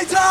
Eita!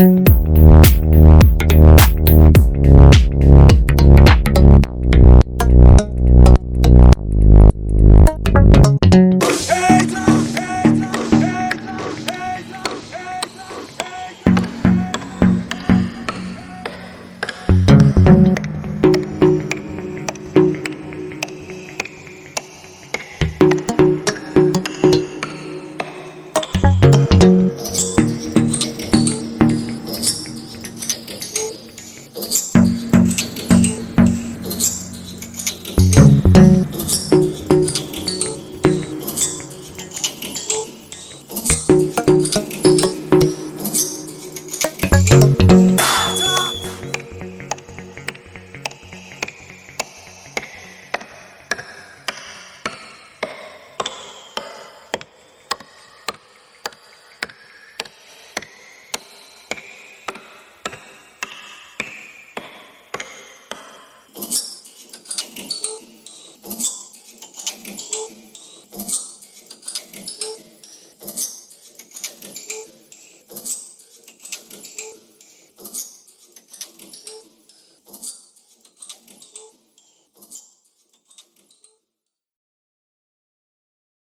Thank